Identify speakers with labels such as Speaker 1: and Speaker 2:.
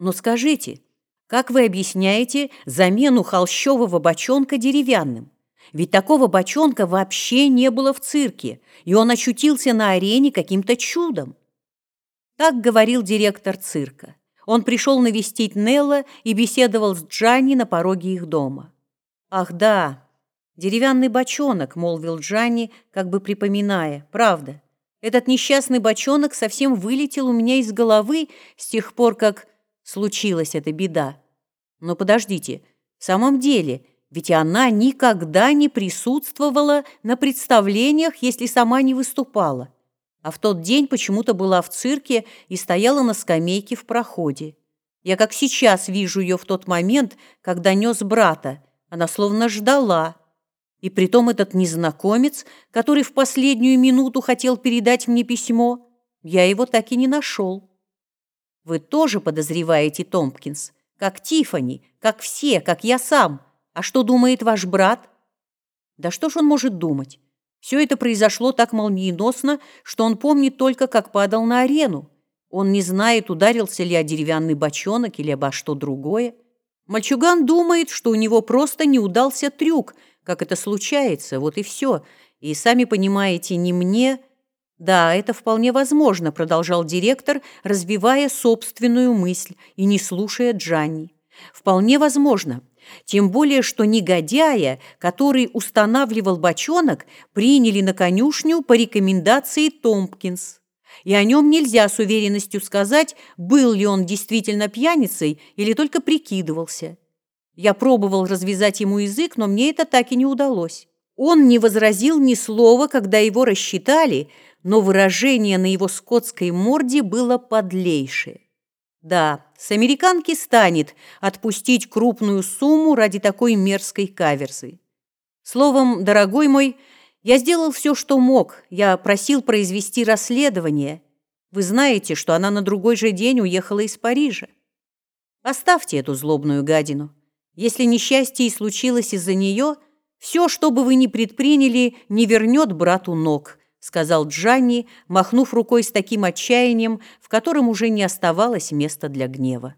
Speaker 1: Но скажите, как вы объясняете замену холщового бочонка деревянным? Ведь такого бочонка вообще не было в цирке, и он очутился на арене каким-то чудом. Так говорил директор цирка. Он пришел навестить Нелла и беседовал с Джанни на пороге их дома. «Ах да, деревянный бочонок», — молвил Джанни, как бы припоминая, «правда». Этот несчастный бочонок совсем вылетел у меня из головы с тех пор, как случилась эта беда. Но подождите, в самом деле, ведь она никогда не присутствовала на представлениях, если сама не выступала. А в тот день почему-то была в цирке и стояла на скамейке в проходе. Я как сейчас вижу ее в тот момент, когда нес брата. Она словно ждала, и притом этот незнакомец, который в последнюю минуту хотел передать мне письмо, я его так и не нашел. Вы тоже подозреваете Томпкинс, как Тифани, как все, как я сам. А что думает ваш брат? Да что ж он может думать? Все это произошло так молниеносно, что он помнит только, как падал на арену. Он не знает, ударился ли о деревянный бочонок или обо что другое. Мальчуган думает, что у него просто не удался трюк – как это случается, вот и все. И сами понимаете, не мне... Да, это вполне возможно, продолжал директор, развивая собственную мысль и не слушая Джанни. Вполне возможно. Тем более, что негодяя, который устанавливал бочонок, приняли на конюшню по рекомендации Томпкинс. И о нем нельзя с уверенностью сказать, был ли он действительно пьяницей или только прикидывался. Я пробовал развязать ему язык, но мне это так и не удалось. Он не возразил ни слова, когда его рассчитали, но выражение на его скотской морде было подлейшее. Да, с американки станет отпустить крупную сумму ради такой мерзкой каверзы. Словом, дорогой мой, я сделал все, что мог. Я просил произвести расследование. Вы знаете, что она на другой же день уехала из Парижа. Оставьте эту злобную гадину. Если несчастье и случилось из-за нее, все, что бы вы ни предприняли, не вернет брату ног, сказал Джанни, махнув рукой с таким отчаянием, в котором уже не оставалось места для гнева.